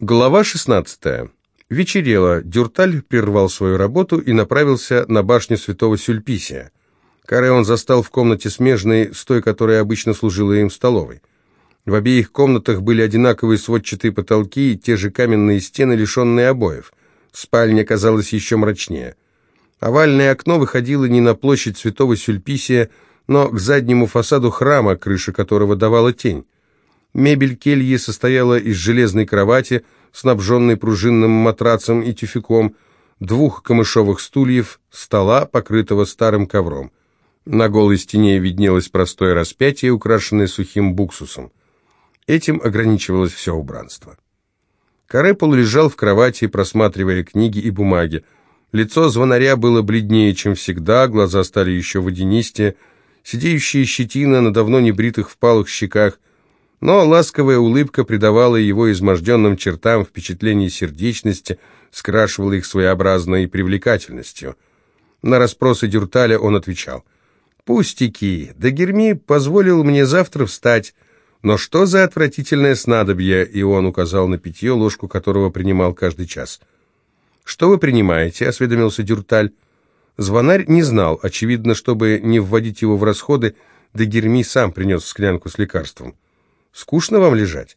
Глава 16. Вечерело. Дюрталь прервал свою работу и направился на башню святого Сюльписия. Каре он застал в комнате смежной с той, которая обычно служила им столовой. В обеих комнатах были одинаковые сводчатые потолки и те же каменные стены, лишенные обоев. Спальня казалась еще мрачнее. Овальное окно выходило не на площадь святого Сюльписия, но к заднему фасаду храма, крыша которого давала тень. Мебель кельи состояла из железной кровати, снабженной пружинным матрацем и тюфяком, двух камышовых стульев, стола, покрытого старым ковром. На голой стене виднелось простое распятие, украшенное сухим буксусом. Этим ограничивалось все убранство. Карепол лежал в кровати, просматривая книги и бумаги. Лицо звонаря было бледнее, чем всегда, глаза стали еще водянистее, сидеющая щетина на давно небритых впалых щеках но ласковая улыбка придавала его изможденным чертам впечатление сердечности, скрашивала их своеобразной привлекательностью. На расспросы Дюрталя он отвечал. «Пустяки, да Герми позволил мне завтра встать. Но что за отвратительное снадобье?» И он указал на питье, ложку которого принимал каждый час. «Что вы принимаете?» — осведомился Дюрталь. Звонарь не знал, очевидно, чтобы не вводить его в расходы, да Герми сам принес склянку с лекарством. Скучно вам лежать?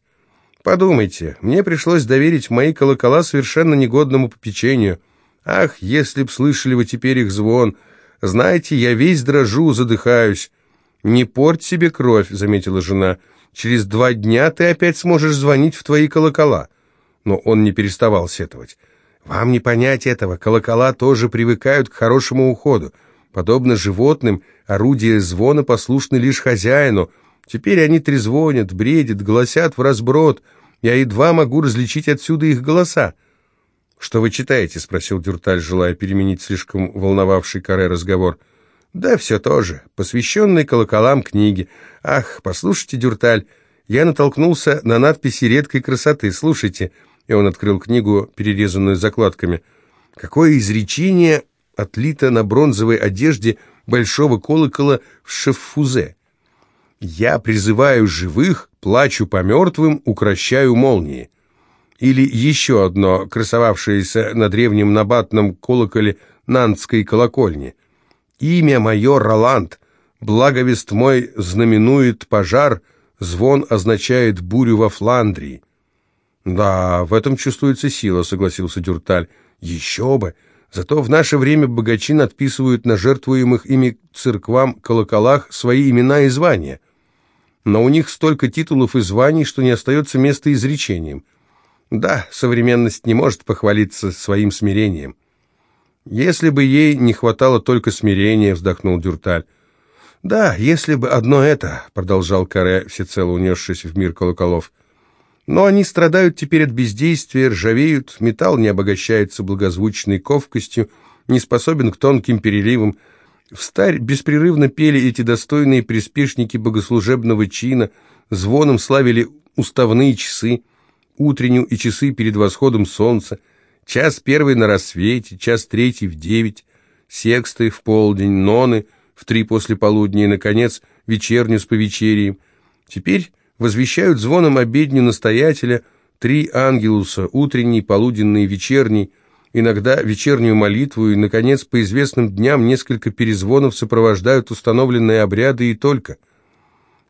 Подумайте, мне пришлось доверить мои колокола совершенно негодному попечению. Ах, если б слышали вы теперь их звон! Знаете, я весь дрожу, задыхаюсь. Не порть себе кровь, заметила жена. Через два дня ты опять сможешь звонить в твои колокола. Но он не переставал сетовать. Вам не понять этого, колокола тоже привыкают к хорошему уходу. Подобно животным, орудия звона послушны лишь хозяину — Теперь они трезвонят, бредят, голосят в разброд. Я едва могу различить отсюда их голоса. «Что вы читаете?» — спросил Дюрталь, желая переменить слишком волновавший Каре разговор. «Да все то же. Посвященные колоколам книги. Ах, послушайте, Дюрталь, я натолкнулся на надписи редкой красоты. Слушайте». И он открыл книгу, перерезанную закладками. «Какое изречение отлито на бронзовой одежде большого колокола в Шеффузе?» «Я призываю живых, плачу по мертвым, укращаю молнии». Или еще одно, красовавшееся на древнем набатном колоколе Нантской колокольни. «Имя мое Роланд, благовест мой знаменует пожар, звон означает бурю во Фландрии». «Да, в этом чувствуется сила», — согласился Дюрталь. «Еще бы! Зато в наше время богачи надписывают на жертвуемых ими церквам колоколах свои имена и звания» но у них столько титулов и званий, что не остается места изречением. Да, современность не может похвалиться своим смирением. «Если бы ей не хватало только смирения», — вздохнул Дюрталь. «Да, если бы одно это», — продолжал Каре, всецело унесшись в мир колоколов. «Но они страдают теперь от бездействия, ржавеют, металл не обогащается благозвучной ковкостью, не способен к тонким переливам, в беспрерывно пели эти достойные приспешники богослужебного чина, звоном славили уставные часы, утреннюю и часы перед восходом солнца, час первый на рассвете, час третий в девять, сексты в полдень, ноны в три после полудня и, наконец, вечерню с повечерием. Теперь возвещают звоном обедню настоятеля три ангелуса, утренний, полуденный, вечерний, иногда вечернюю молитву, и, наконец, по известным дням несколько перезвонов сопровождают установленные обряды и только.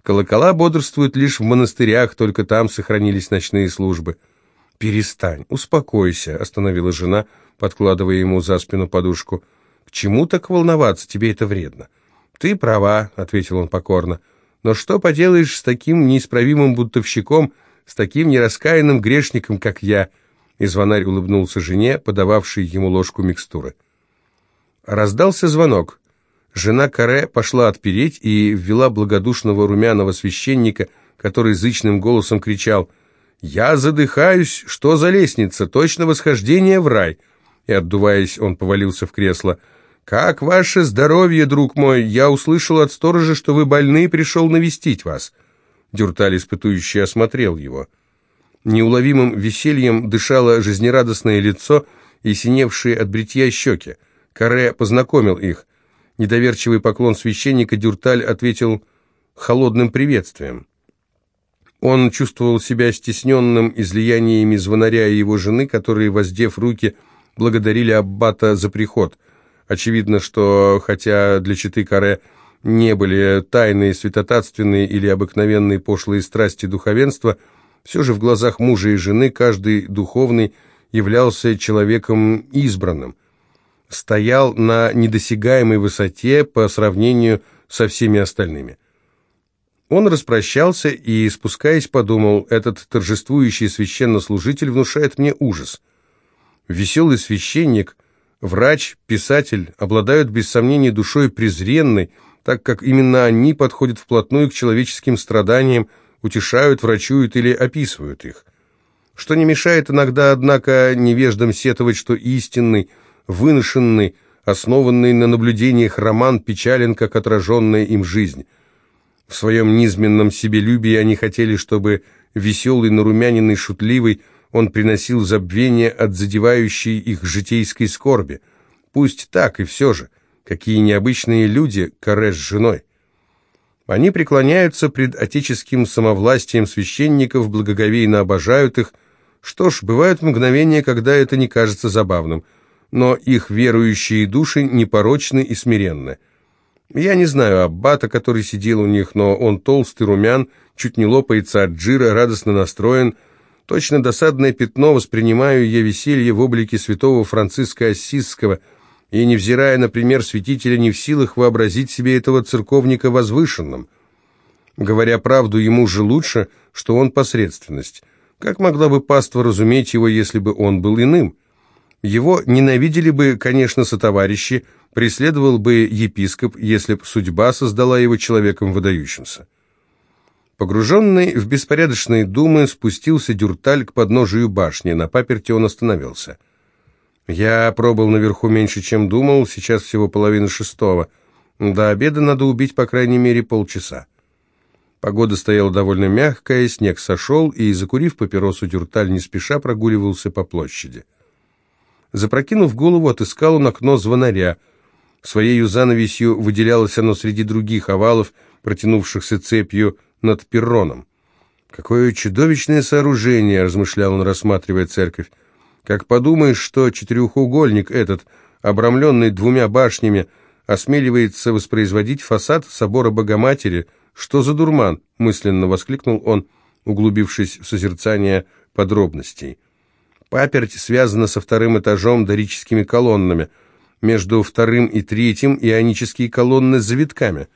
Колокола бодрствуют лишь в монастырях, только там сохранились ночные службы. «Перестань, успокойся», — остановила жена, подкладывая ему за спину подушку. «К чему так волноваться? Тебе это вредно». «Ты права», — ответил он покорно. «Но что поделаешь с таким неисправимым бунтовщиком, с таким нераскаянным грешником, как я?» И звонарь улыбнулся жене, подававшей ему ложку микстуры. Раздался звонок. Жена Каре пошла отпереть и ввела благодушного румяного священника, который зычным голосом кричал «Я задыхаюсь! Что за лестница? Точно восхождение в рай!» И, отдуваясь, он повалился в кресло. «Как ваше здоровье, друг мой? Я услышал от сторожа, что вы больны и пришел навестить вас». Дюрталь испытующий осмотрел его. Неуловимым весельем дышало жизнерадостное лицо и синевшие от бритья щеки. Каре познакомил их. Недоверчивый поклон священника Дюрталь ответил холодным приветствием. Он чувствовал себя стесненным излияниями звонаря и его жены, которые, воздев руки, благодарили Аббата за приход. Очевидно, что, хотя для Читы Каре не были тайные, святотатственные или обыкновенные пошлые страсти духовенства, все же в глазах мужа и жены каждый духовный являлся человеком избранным, стоял на недосягаемой высоте по сравнению со всеми остальными. Он распрощался и, спускаясь, подумал, этот торжествующий священнослужитель внушает мне ужас. Веселый священник, врач, писатель обладают без сомнения душой презренной, так как именно они подходят вплотную к человеческим страданиям, утешают, врачуют или описывают их. Что не мешает иногда, однако, невеждам сетовать, что истинный, выношенный, основанный на наблюдениях роман печален, как отраженная им жизнь – в своем низменном себелюбии они хотели, чтобы веселый, нарумяненный, шутливый, он приносил забвение от задевающей их житейской скорби. Пусть так, и все же, какие необычные люди Каре с женой. Они преклоняются пред отеческим самовластием священников, благоговейно обожают их. Что ж, бывают мгновения, когда это не кажется забавным, но их верующие души непорочны и смиренны. Я не знаю аббата, который сидел у них, но он толстый, румян, чуть не лопается от жира, радостно настроен. Точно досадное пятно воспринимаю я веселье в облике святого Франциска Ассизского, и, невзирая на пример святителя, не в силах вообразить себе этого церковника возвышенным. Говоря правду, ему же лучше, что он посредственность. Как могла бы паства разуметь его, если бы он был иным? Его ненавидели бы, конечно, сотоварищи, преследовал бы епископ, если б судьба создала его человеком выдающимся. Погруженный в беспорядочные думы, спустился Дюрталь к подножию башни. На паперте он остановился. «Я пробыл наверху меньше, чем думал, сейчас всего половина шестого. До обеда надо убить по крайней мере полчаса». Погода стояла довольно мягкая, снег сошел, и, закурив папиросу, Дюрталь не спеша прогуливался по площади. Запрокинув голову, отыскал он окно звонаря — Своею занавесью выделялось оно среди других овалов, протянувшихся цепью над перроном. «Какое чудовищное сооружение!» — размышлял он, рассматривая церковь. «Как подумаешь, что четырехугольник этот, обрамленный двумя башнями, осмеливается воспроизводить фасад собора Богоматери, что за дурман?» — мысленно воскликнул он, углубившись в созерцание подробностей. Паперть связана со вторым этажом дорическими колоннами — между вторым и третьим ионические колонны с завитками.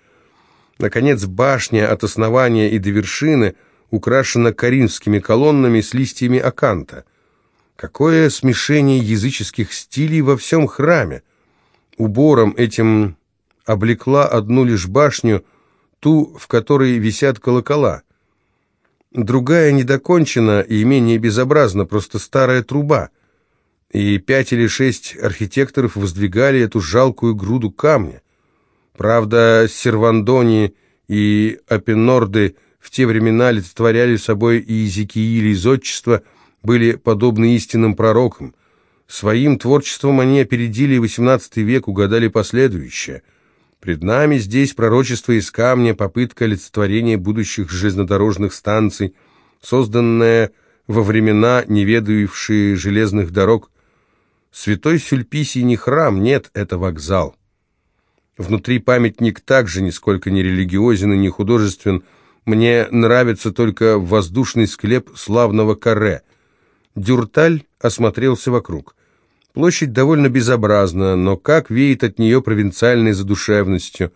Наконец, башня от основания и до вершины украшена коринфскими колоннами с листьями аканта. Какое смешение языческих стилей во всем храме! Убором этим облекла одну лишь башню, ту, в которой висят колокола. Другая недокончена и менее безобразна, просто старая труба — и пять или шесть архитекторов воздвигали эту жалкую груду камня. Правда, Сервандони и Апенорды в те времена олицетворяли собой и Иезекииль, и зодчество, были подобны истинным пророкам. Своим творчеством они опередили XVIII век, угадали последующее. Пред нами здесь пророчество из камня, попытка олицетворения будущих железнодорожных станций, созданная во времена, не ведающие железных дорог, Святой Сюльписий не храм, нет, это вокзал. Внутри памятник также нисколько не религиозен и не художествен. Мне нравится только воздушный склеп славного каре. Дюрталь осмотрелся вокруг. Площадь довольно безобразна, но как веет от нее провинциальной задушевностью.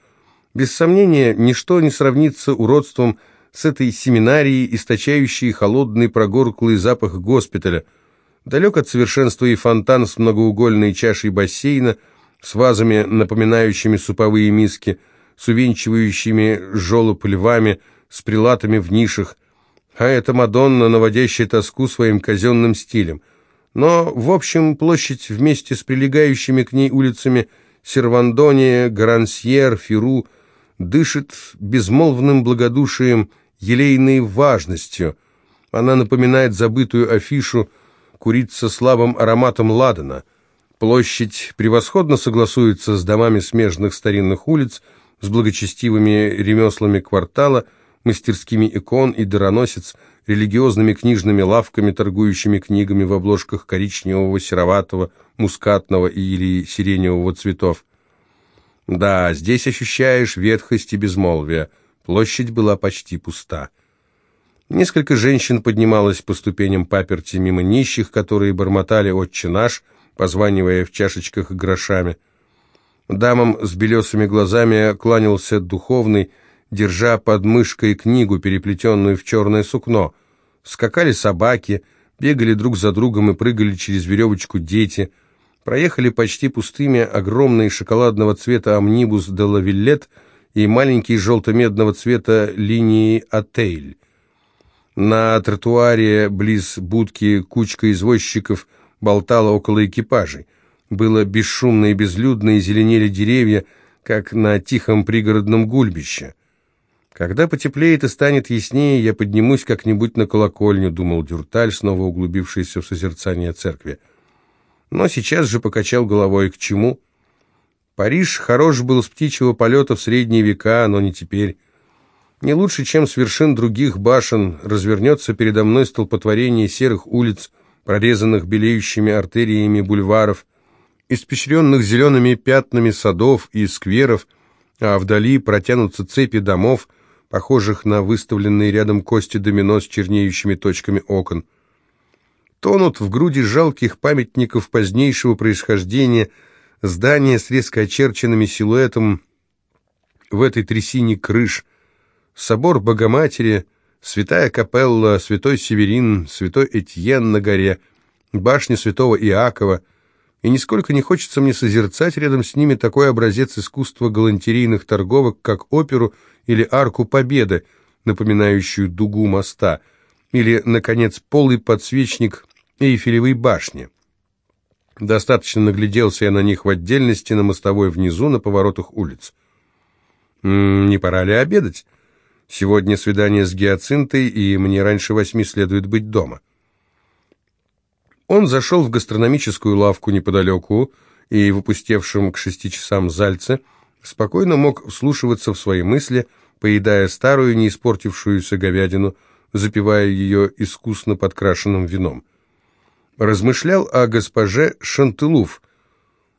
Без сомнения, ничто не сравнится уродством с этой семинарией, источающей холодный прогорклый запах госпиталя – Далек от совершенства и фонтан с многоугольной чашей бассейна, с вазами, напоминающими суповые миски, с увенчивающими жолоб львами, с прилатами в нишах, а это Мадонна, наводящая тоску своим казенным стилем. Но, в общем, площадь вместе с прилегающими к ней улицами Сервандония, Грансьер, Фиру дышит безмолвным благодушием, елейной важностью. Она напоминает забытую афишу курится слабым ароматом ладана. Площадь превосходно согласуется с домами смежных старинных улиц, с благочестивыми ремеслами квартала, мастерскими икон и дароносец, религиозными книжными лавками, торгующими книгами в обложках коричневого, сероватого, мускатного или сиреневого цветов. Да, здесь ощущаешь ветхость и безмолвие. Площадь была почти пуста. Несколько женщин поднималось по ступеням паперти мимо нищих, которые бормотали «Отче наш», позванивая в чашечках грошами. Дамам с белесыми глазами кланялся духовный, держа под мышкой книгу, переплетенную в черное сукно. Скакали собаки, бегали друг за другом и прыгали через веревочку дети. Проехали почти пустыми огромный шоколадного цвета амнибус де лавиллет и маленький желто-медного цвета линии «Отель». На тротуаре близ будки кучка извозчиков болтала около экипажей. Было бесшумно и безлюдно, и зеленели деревья, как на тихом пригородном гульбище. «Когда потеплеет и станет яснее, я поднимусь как-нибудь на колокольню», — думал Дюрталь, снова углубившийся в созерцание церкви. Но сейчас же покачал головой. К чему? Париж хорош был с птичьего полета в средние века, но не теперь. Не лучше, чем с вершин других башен, развернется передо мной столпотворение серых улиц, прорезанных белеющими артериями бульваров, испещренных зелеными пятнами садов и скверов, а вдали протянутся цепи домов, похожих на выставленные рядом кости домино с чернеющими точками окон. Тонут в груди жалких памятников позднейшего происхождения здания с резко очерченными силуэтом в этой трясине крыш, собор Богоматери, святая капелла, святой Северин, святой Этьен на горе, башня святого Иакова, и нисколько не хочется мне созерцать рядом с ними такой образец искусства галантерейных торговок, как оперу или арку Победы, напоминающую дугу моста, или, наконец, полый подсвечник Эйфелевой башни. Достаточно нагляделся я на них в отдельности, на мостовой внизу, на поворотах улиц. Не пора ли обедать? Сегодня свидание с Гиацинтой, и мне раньше восьми следует быть дома. Он зашел в гастрономическую лавку неподалеку, и в опустевшем к шести часам зальце спокойно мог вслушиваться в свои мысли, поедая старую, не испортившуюся говядину, запивая ее искусно подкрашенным вином. Размышлял о госпоже Шантылуф,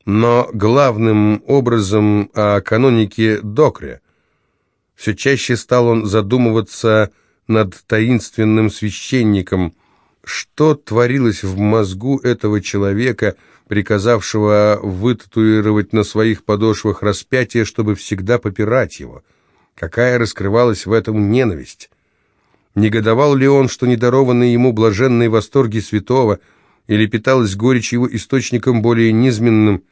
но главным образом о канонике Докре – все чаще стал он задумываться над таинственным священником, что творилось в мозгу этого человека, приказавшего вытатуировать на своих подошвах распятие, чтобы всегда попирать его. Какая раскрывалась в этом ненависть? Негодовал ли он, что недарованные ему блаженные восторги святого, или питалась горечь его источником более низменным,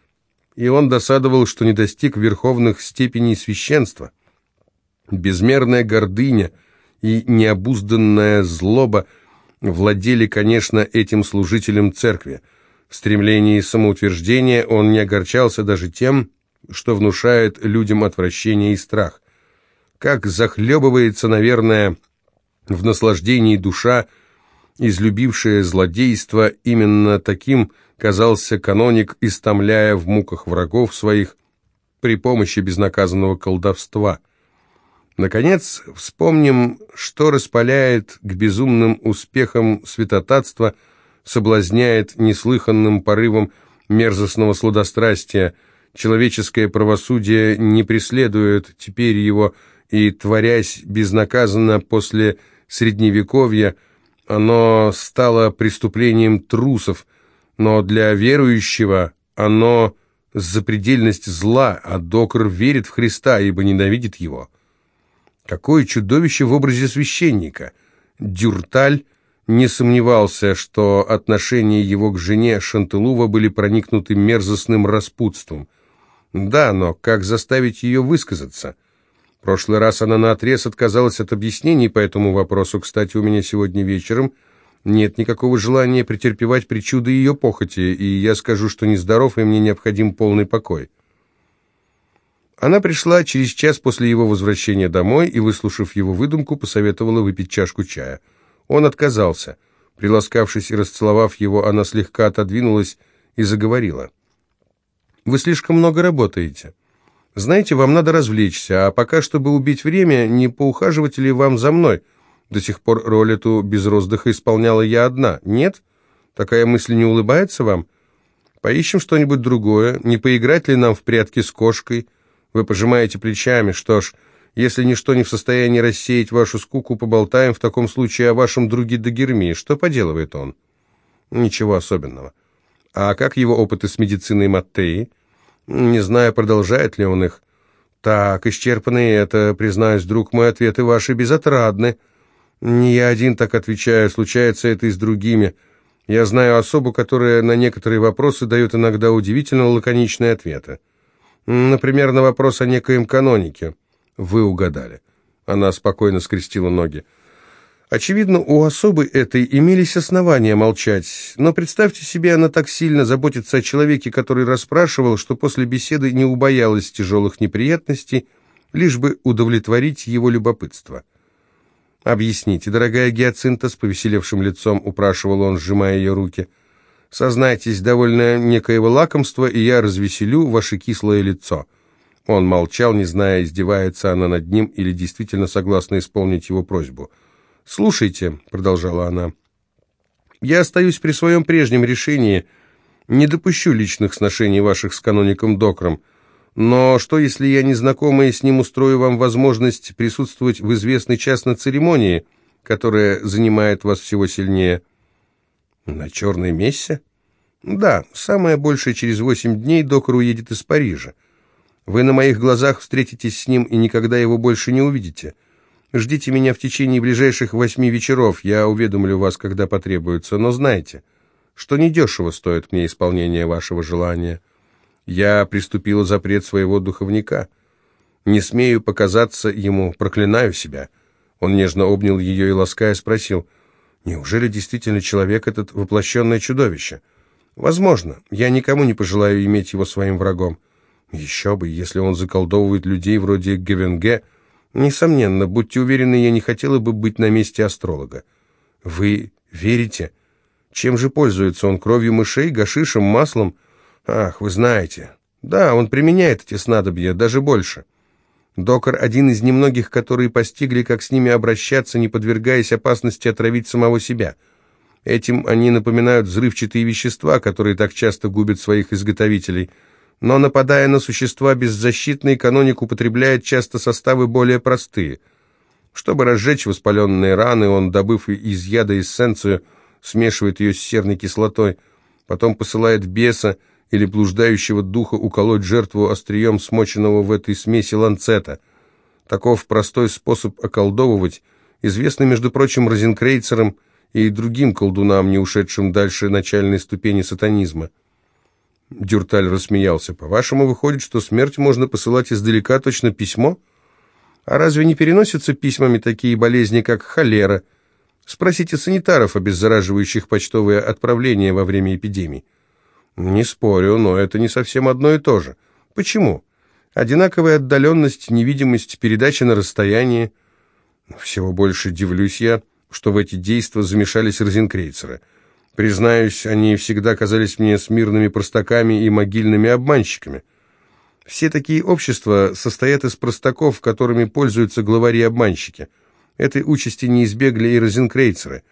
и он досадовал, что не достиг верховных степеней священства? Безмерная гордыня и необузданная злоба владели, конечно, этим служителем церкви. В стремлении самоутверждения он не огорчался даже тем, что внушает людям отвращение и страх. Как захлебывается, наверное, в наслаждении душа, излюбившая злодейство, именно таким казался каноник, истомляя в муках врагов своих при помощи безнаказанного колдовства. Наконец, вспомним, что распаляет к безумным успехам святотатства, соблазняет неслыханным порывом мерзостного сладострастия. Человеческое правосудие не преследует теперь его, и, творясь безнаказанно после Средневековья, оно стало преступлением трусов, но для верующего оно запредельность зла, а докор верит в Христа, ибо ненавидит его. Какое чудовище в образе священника! Дюрталь не сомневался, что отношения его к жене Шантылува были проникнуты мерзостным распутством. Да, но как заставить ее высказаться? В прошлый раз она наотрез отказалась от объяснений по этому вопросу. Кстати, у меня сегодня вечером нет никакого желания претерпевать причуды ее похоти, и я скажу, что нездоров, и мне необходим полный покой. Она пришла через час после его возвращения домой и, выслушав его выдумку, посоветовала выпить чашку чая. Он отказался. Приласкавшись и расцеловав его, она слегка отодвинулась и заговорила. «Вы слишком много работаете. Знаете, вам надо развлечься, а пока, чтобы убить время, не поухаживать ли вам за мной? До сих пор роль эту без роздыха исполняла я одна. Нет? Такая мысль не улыбается вам? Поищем что-нибудь другое. Не поиграть ли нам в прятки с кошкой? Вы пожимаете плечами. Что ж, если ничто не в состоянии рассеять вашу скуку, поболтаем в таком случае о вашем друге Дагерми. Что поделывает он? Ничего особенного. А как его опыты с медициной Маттеи? Не знаю, продолжает ли он их. Так, исчерпанные это, признаюсь, друг мой, ответы ваши безотрадны. Не я один так отвечаю, случается это и с другими. Я знаю особу, которая на некоторые вопросы дает иногда удивительно лаконичные ответы. Например, на вопрос о некоем канонике. Вы угадали. Она спокойно скрестила ноги. Очевидно, у особы этой имелись основания молчать, но представьте себе, она так сильно заботится о человеке, который расспрашивал, что после беседы не убоялась тяжелых неприятностей, лишь бы удовлетворить его любопытство. «Объясните, дорогая Гиацинта», — с повеселевшим лицом упрашивал он, сжимая ее руки, — «сознайтесь, довольно некоего лакомства, и я развеселю ваше кислое лицо». Он молчал, не зная, издевается она над ним или действительно согласна исполнить его просьбу. «Слушайте», — продолжала она, — «я остаюсь при своем прежнем решении, не допущу личных сношений ваших с каноником Докром, но что, если я, незнакомая с ним, устрою вам возможность присутствовать в известный час на церемонии, которая занимает вас всего сильнее?» «На черной мессе?» «Да, самое большее через восемь дней Докр уедет из Парижа. Вы на моих глазах встретитесь с ним и никогда его больше не увидите. Ждите меня в течение ближайших восьми вечеров, я уведомлю вас, когда потребуется, но знайте, что недешево стоит мне исполнение вашего желания. Я приступила запрет своего духовника. Не смею показаться ему, проклинаю себя». Он нежно обнял ее и, лаская, спросил, «Неужели действительно человек этот воплощенное чудовище?» «Возможно. Я никому не пожелаю иметь его своим врагом. Еще бы, если он заколдовывает людей вроде Гевенге. Несомненно, будьте уверены, я не хотела бы быть на месте астролога. Вы верите? Чем же пользуется он? Кровью мышей, гашишем, маслом? Ах, вы знаете. Да, он применяет эти снадобья, даже больше. Докар один из немногих, которые постигли, как с ними обращаться, не подвергаясь опасности отравить самого себя. Этим они напоминают взрывчатые вещества, которые так часто губят своих изготовителей – но, нападая на существа беззащитные, каноник употребляет часто составы более простые. Чтобы разжечь воспаленные раны, он, добыв из яда эссенцию, смешивает ее с серной кислотой, потом посылает беса или блуждающего духа уколоть жертву острием смоченного в этой смеси ланцета. Таков простой способ околдовывать, известный, между прочим, розенкрейцерам и другим колдунам, не ушедшим дальше начальной ступени сатанизма. Дюрталь рассмеялся. «По-вашему, выходит, что смерть можно посылать издалека точно письмо? А разве не переносятся письмами такие болезни, как холера? Спросите санитаров, обеззараживающих почтовые отправления во время эпидемий». «Не спорю, но это не совсем одно и то же. Почему? Одинаковая отдаленность, невидимость, передача на расстоянии. Всего больше дивлюсь я, что в эти действия замешались розенкрейцеры». Признаюсь, они всегда казались мне смирными простаками и могильными обманщиками. Все такие общества состоят из простаков, которыми пользуются главари-обманщики. Этой участи не избегли и розенкрейцеры.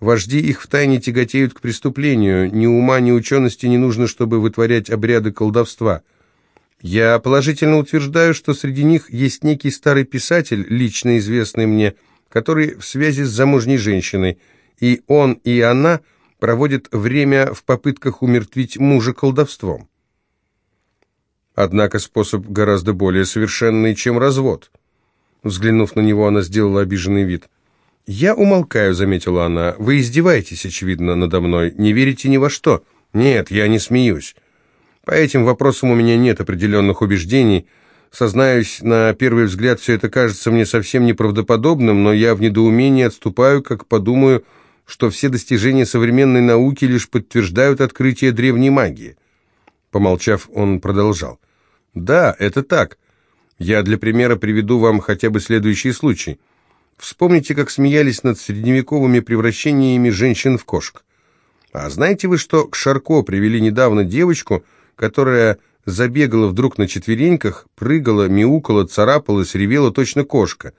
Вожди их втайне тяготеют к преступлению, ни ума, ни учености не нужно, чтобы вытворять обряды колдовства. Я положительно утверждаю, что среди них есть некий старый писатель, лично известный мне, который в связи с замужней женщиной, и он, и она – проводит время в попытках умертвить мужа колдовством. Однако способ гораздо более совершенный, чем развод. Взглянув на него, она сделала обиженный вид. «Я умолкаю», — заметила она. «Вы издеваетесь, очевидно, надо мной. Не верите ни во что». «Нет, я не смеюсь. По этим вопросам у меня нет определенных убеждений. Сознаюсь, на первый взгляд все это кажется мне совсем неправдоподобным, но я в недоумении отступаю, как подумаю, что все достижения современной науки лишь подтверждают открытие древней магии. Помолчав, он продолжал. «Да, это так. Я для примера приведу вам хотя бы следующий случай. Вспомните, как смеялись над средневековыми превращениями женщин в кошек. А знаете вы, что к Шарко привели недавно девочку, которая забегала вдруг на четвереньках, прыгала, мяукала, царапалась, ревела точно кошка.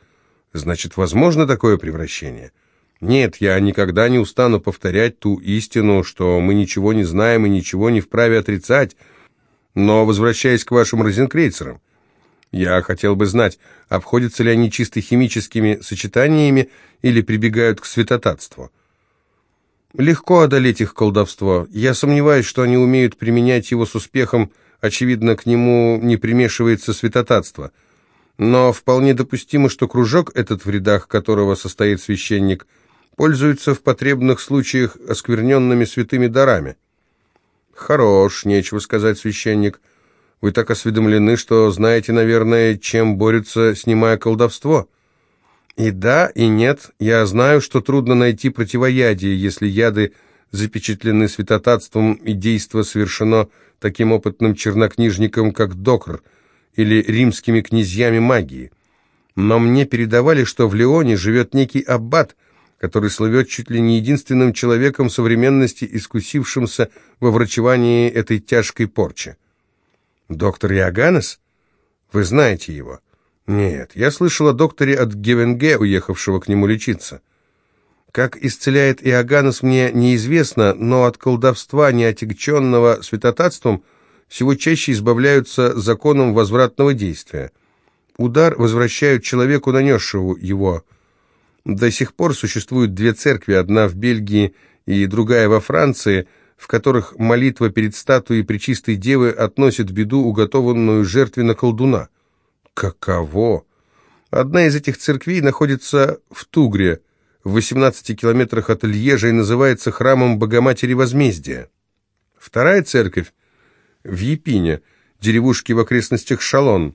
Значит, возможно такое превращение? Нет, я никогда не устану повторять ту истину, что мы ничего не знаем и ничего не вправе отрицать. Но, возвращаясь к вашим розенкрейцерам, я хотел бы знать, обходятся ли они чисто химическими сочетаниями или прибегают к святотатству. Легко одолеть их колдовство. Я сомневаюсь, что они умеют применять его с успехом, очевидно, к нему не примешивается святотатство. Но вполне допустимо, что кружок этот, в рядах которого состоит священник, пользуется в потребных случаях оскверненными святыми дарами. Хорош, нечего сказать, священник. Вы так осведомлены, что знаете, наверное, чем борются, снимая колдовство. И да, и нет. Я знаю, что трудно найти противоядие, если яды запечатлены святотатством и действо совершено таким опытным чернокнижником, как Докр, или римскими князьями магии. Но мне передавали, что в Леоне живет некий аббат, который слывет чуть ли не единственным человеком современности, искусившимся во врачевании этой тяжкой порчи. Доктор Иоганнес? Вы знаете его? Нет, я слышал о докторе от Гевенге, уехавшего к нему лечиться. Как исцеляет Иоганнес, мне неизвестно, но от колдовства, неотягченного святотатством, всего чаще избавляются законом возвратного действия. Удар возвращают человеку, нанесшему его. До сих пор существуют две церкви, одна в Бельгии и другая во Франции – в которых молитва перед статуей Пречистой Девы относит в беду уготованную жертве колдуна. Каково! Одна из этих церквей находится в Тугре, в 18 километрах от Льежа и называется храмом Богоматери Возмездия. Вторая церковь в Епине, деревушке в окрестностях Шалон.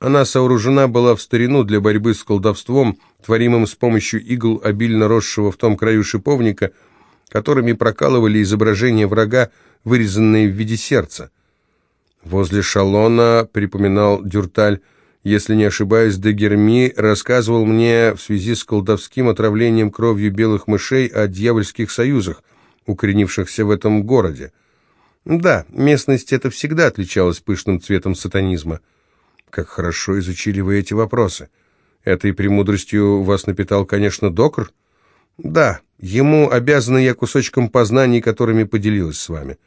Она сооружена была в старину для борьбы с колдовством, творимым с помощью игл, обильно росшего в том краю шиповника – которыми прокалывали изображение врага, вырезанные в виде сердца. Возле шалона, припоминал Дюрталь, если не ошибаюсь, Дегерми рассказывал мне в связи с колдовским отравлением кровью белых мышей о дьявольских союзах, укоренившихся в этом городе. Да, местность эта всегда отличалась пышным цветом сатанизма. Как хорошо изучили вы эти вопросы. Этой премудростью вас напитал, конечно, Докр? Да, ему обязана я кусочком познаний, которыми поделилась с вами.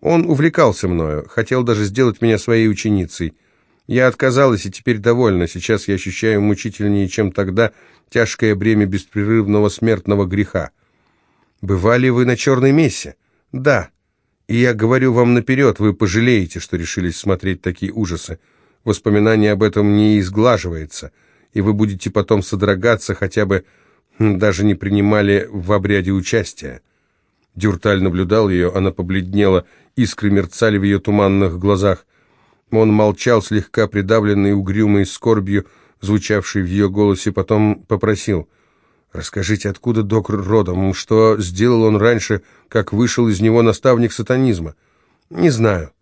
Он увлекался мною, хотел даже сделать меня своей ученицей. Я отказалась и теперь довольна. Сейчас я ощущаю мучительнее, чем тогда, тяжкое бремя беспрерывного смертного греха. Бывали вы на черной мессе? Да. И я говорю вам наперед, вы пожалеете, что решились смотреть такие ужасы. Воспоминание об этом не изглаживается, и вы будете потом содрогаться хотя бы даже не принимали в обряде участия. Дюрталь наблюдал ее, она побледнела, искры мерцали в ее туманных глазах. Он молчал, слегка придавленный угрюмой скорбью, звучавшей в ее голосе, потом попросил, «Расскажите, откуда доктор родом, что сделал он раньше, как вышел из него наставник сатанизма?» «Не знаю».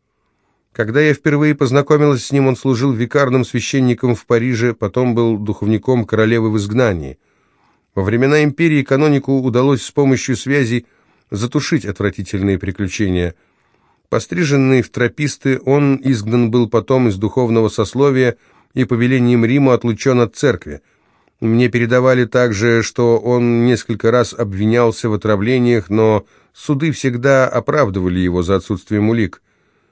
Когда я впервые познакомилась с ним, он служил викарным священником в Париже, потом был духовником королевы в изгнании. Во времена империи канонику удалось с помощью связей затушить отвратительные приключения. Постриженный в трописты, он изгнан был потом из духовного сословия и повелением Рима отлучен от церкви. Мне передавали также, что он несколько раз обвинялся в отравлениях, но суды всегда оправдывали его за отсутствием улик.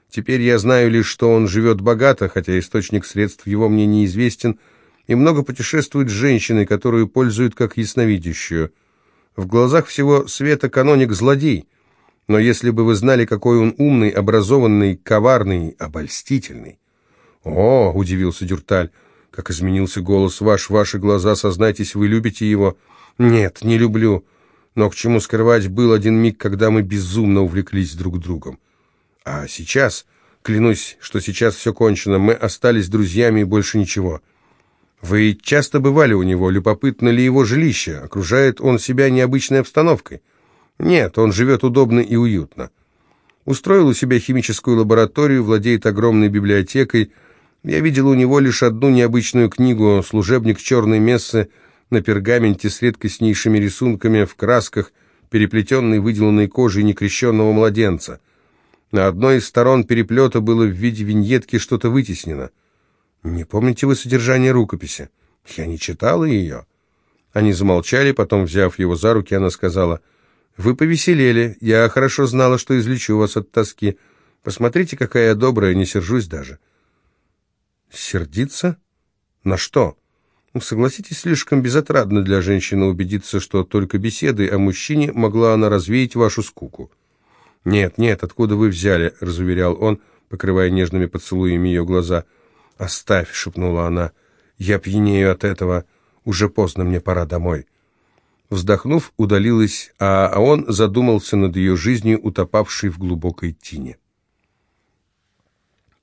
Теперь я знаю лишь, что он живет богато, хотя источник средств его мне неизвестен, и много путешествует с женщиной, которую пользуют как ясновидящую. В глазах всего света каноник злодей, но если бы вы знали, какой он умный, образованный, коварный, обольстительный. «О!» — удивился Дюрталь. «Как изменился голос ваш, ваши глаза, сознайтесь, вы любите его?» «Нет, не люблю. Но к чему скрывать, был один миг, когда мы безумно увлеклись друг другом. А сейчас, клянусь, что сейчас все кончено, мы остались друзьями и больше ничего». Вы часто бывали у него, любопытно ли его жилище, окружает он себя необычной обстановкой? Нет, он живет удобно и уютно. Устроил у себя химическую лабораторию, владеет огромной библиотекой. Я видел у него лишь одну необычную книгу «Служебник черной мессы» на пергаменте с редкостнейшими рисунками в красках, переплетенной выделанной кожей некрещенного младенца. На одной из сторон переплета было в виде виньетки что-то вытеснено. «Не помните вы содержание рукописи?» «Я не читала ее». Они замолчали, потом, взяв его за руки, она сказала, «Вы повеселели. Я хорошо знала, что излечу вас от тоски. Посмотрите, какая я добрая, не сержусь даже». «Сердиться? На что?» ну, Согласитесь, слишком безотрадно для женщины убедиться, что только беседой о мужчине могла она развеять вашу скуку. «Нет, нет, откуда вы взяли?» — разуверял он, покрывая нежными поцелуями ее глаза. «Оставь», — шепнула она, — «я пьянею от этого. Уже поздно, мне пора домой». Вздохнув, удалилась, а он задумался над ее жизнью, утопавшей в глубокой тине.